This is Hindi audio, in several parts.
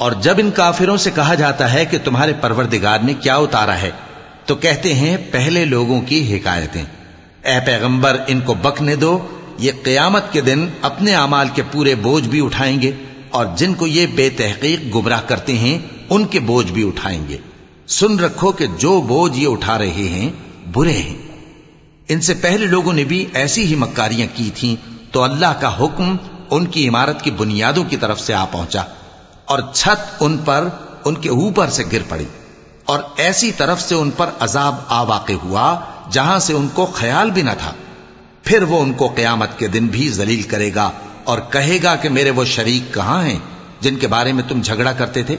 और जब इन काफिरों से कहा जाता है कि तुम्हारे परवरदिगार ने क्या उतारा है तो कहते हैं पहले लोगों की हिकायतें ए पैगंबर इनको बकने दो ये कयामत के दिन अपने अमाल के पूरे बोझ भी उठाएंगे और जिनको ये बेतहकीक गुमराह करते हैं उनके बोझ भी उठाएंगे सुन रखो कि जो बोझ ये उठा रहे हैं बुरे हैं इनसे पहले लोगों ने भी ऐसी ही मक्कारियाँ की थीं तो अल्लाह का हुक्म उनकी इमारत की बुनियादों की तरफ़ से आ पहुँचा, और छत उन पर उनके ऊपर से गिर पड़ी, और ऐसी तरफ़ से उन पर अजाब आ वाक़ हुआ, जहाँ से उनको ख्याल भी न था। फिर वो उनको कयामत के दिन भी जलील करेगा और कहेगा कि मेरे वो शरीक कहाँ हैं, जिनके बारे में तुम झगड़ा करते थे?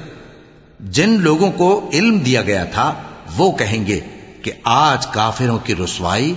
जिन लोगों को इल्म दिया गया था, वो कहेंगे कि आज काफिरों की रुसवाई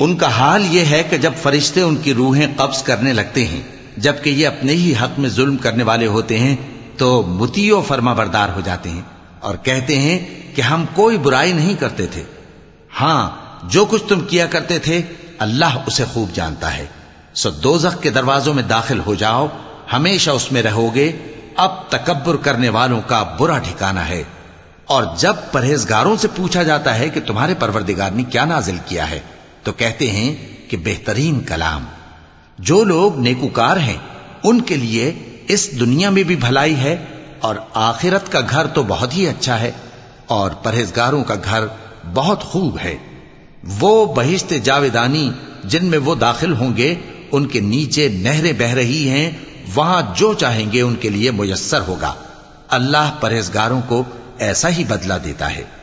उनका हाल यह है कि जब फरिश्ते उनकी रूहें कब्ज करने लगते हैं, जबकि ये अपने ही हक में जुल्म करने वाले होते हैं तो मुतियो फर्मा बरदार हो जाते हैं और कहते हैं कि हम कोई बुराई नहीं करते थे। हाँ, जो कुछ तुम किया करते थे, अल्लाह उसे खूब जानता है। सो दोजख के दरवाजों में दाखिल हो जाओ, हमेशा उसमें रहोगे, अब तकबर करने वालों का बुरा ठिकाना है। और जब परहेजगारों से पूछा जाता है कि तुम्हारे परवरदिगार ने क्या नाजिल किया है तो कहते हैं कि बेहतरीन कलाम। जो लोग नेकुकार हैं, उनके लिए इस दुनिया में भी भलाई है और आखिरत का घर तो बहुत ही अच्छा है और परहेजगारों का घर बहुत खूब है। वो बहिश्त जावेदानी जिनमें वो दाखिल होंगे, उनके नीचे नहरें बह रही हैं, वहाँ जो चाहेंगे उनके लिए मुयसर होगा। अल्लाह परहेजगारों को ऐसा ही बदला देता है।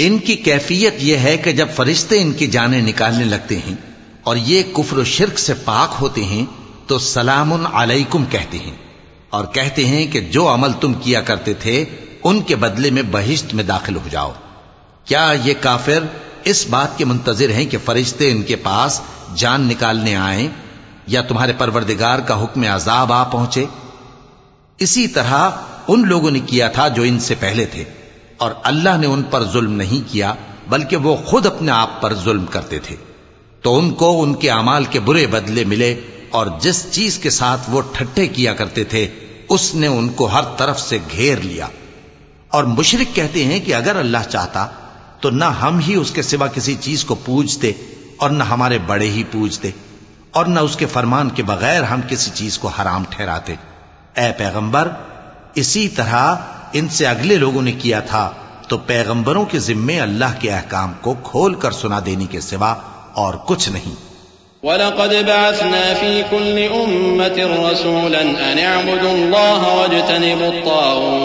इनकी कैफियत यह है कि जब फरिश्ते इनकी जानें निकालने लगते हैं और ये कुफर शिरक से पाक होते हैं तो सलामुन अलैकुम कहते हैं और कहते हैं कि जो अमल तुम किया करते थे उनके बदले में बहिश्त में दाखिल हो जाओ क्या ये काफिर इस बात के मुंतजिर हैं कि फरिश्ते इनके पास जान निकालने आए या तुम्हारे परवरदिगार का हुक्म अजाब आ पहुँचे। इसी तरह उन लोगों ने किया था जो इनसे पहले थे, और अल्लाह ने उन पर जुल्म नहीं किया, बल्कि वो खुद अपने आप पर जुल्म करते थे। तो उनको उनके अमाल के बुरे बदले मिले, और जिस चीज़ के साथ वो ठट्ठे किया करते थे, उसने उनको हर तरफ़ से घेर लिया। और मुशरिक कहते हैं कि अगर अल्लाह चाहता तो न हम ही उसके सिवा किसी चीज़ को पूजते, और न हमारे बड़े ही पूजते। और न उसके फरमान के बगैर हम किसी चीज़ को हराम ठहराते। ए पैगंबर, इसी तरह इनसे अगले लोगों ने किया था तो पैगंबरों के जिम्मे अल्लाह के अहकाम को खोल कर सुना देने के सिवा और कुछ नहीं। वलक़द बअसना फ़ी कुल्लि उम्मतिन रसूलन अन अअबुदु अल्लाह वज्तनिबु अत्तागूत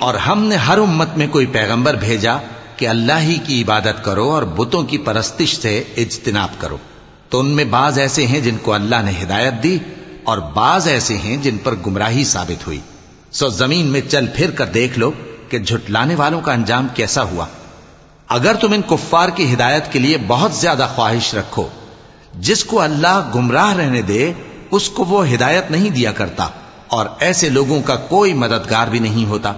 और हमने हर उम्मत में कोई पैगंबर भेजा कि अल्लाह ही की इबादत करो और बुतों की परस्तिश से इज्तनाब करो तो उनमें बाज ऐसे हैं जिनको अल्लाह ने हिदायत दी और बाज ऐसे हैं जिन पर गुमराही साबित हुई सो जमीन में चल फिर कर देख लो कि झुटलाने वालों का अंजाम कैसा हुआ? अगर तुम इन कुफ्फार की हिदायत के लिए बहुत ज़्यादा ख्वाहिश रखो, जिसको अल्लाह गुमराह रहने दे, उसको वो हिदायत नहीं दिया करता, और ऐसे लोगों का कोई मददगार भी नहीं होता।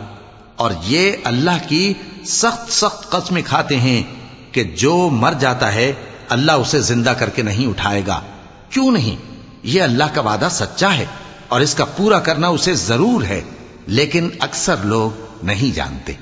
और ये अल्लाह की सख्त सख्त कस्में खाते हैं कि जो मर जाता है, अल्लाह उसे ज़िंदा करके नहीं उठाएगा। क्यों नहीं? ये अल्लाह का वादा सच्चा है, और इसका पूरा करना उसे ज़रूर है। लेकिन अक्सर लोग नहीं जानते।